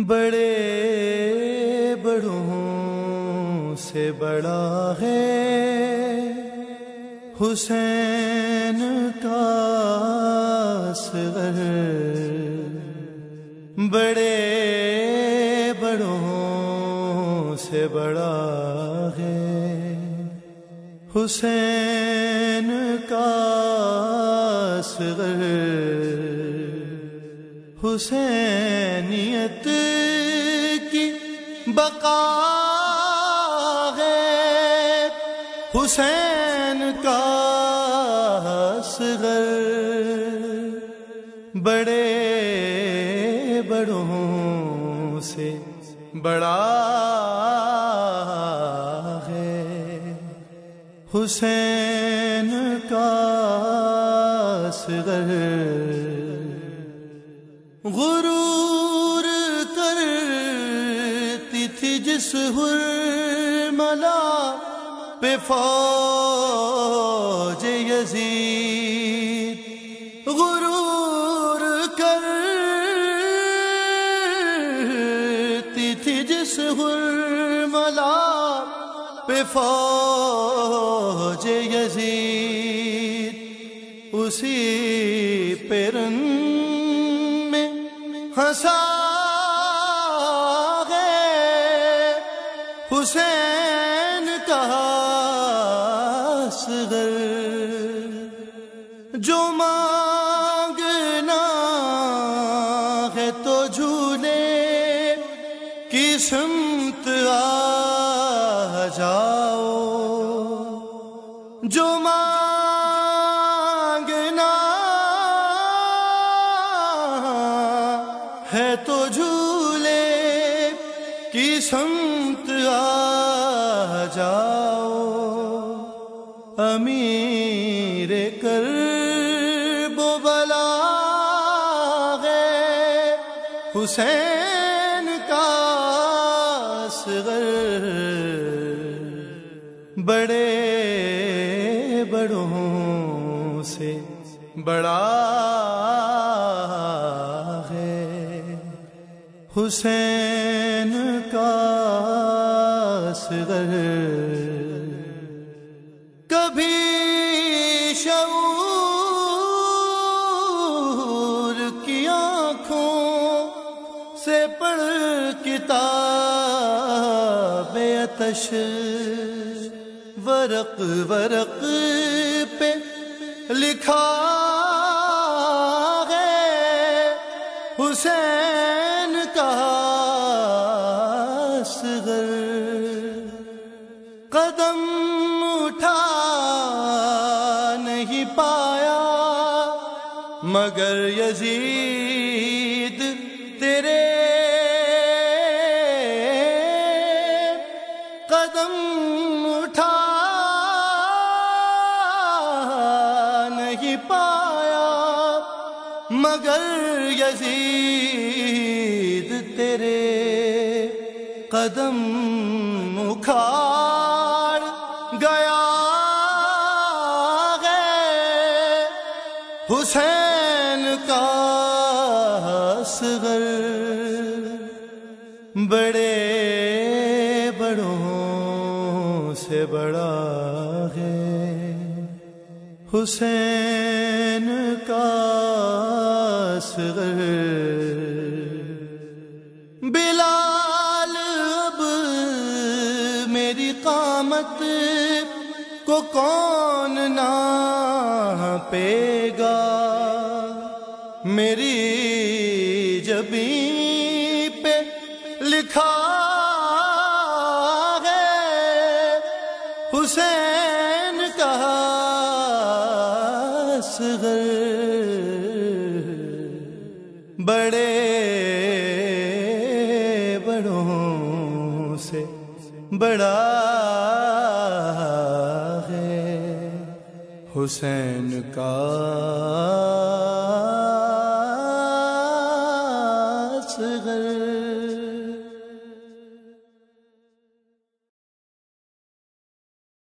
بڑے بڑوں سے بڑا ہے۔ حسین کا سر بڑے بڑوں سے بڑا ہے۔ حسین کا سر حسینیت کی بقا ہے۔ حسین کا صغر بڑے بڑوں سے بڑا ہے۔ حسین کا صغر غرور کرتی تھی جس ہر ملا پہ فوج یزید۔ غرور کرتی تھی جس ہر ملا پہ فوج یزید۔ اسی ہنسا گے حسین کا صغر جو مانگنا ہے تو جھولے کی سمت آ جاؤ جو ہے تو جھولے کی سمت آ جاؤ۔ امیر کر بلا گے حسین کا صغر بڑے بڑوں سے بڑا حسین کا صغر۔ کبھی شعور کی آنکھوں سے پڑھ کتاب اتش ورق ورق پہ لکھا قدم اٹھا نہیں پایا، مگر یزید تیرے قدم اٹھا نہیں پایا، مگر یزید تیرے قدم اکھاڑ حسین کا صغر بڑے بڑوں سے بڑا ہے۔ حسین کا صغر بلال اب میری قامت کو کون نہ پے گا میری جبی پہ لکھا ہے حسین کا صغر بڑے بڑا ہے۔ حسین کا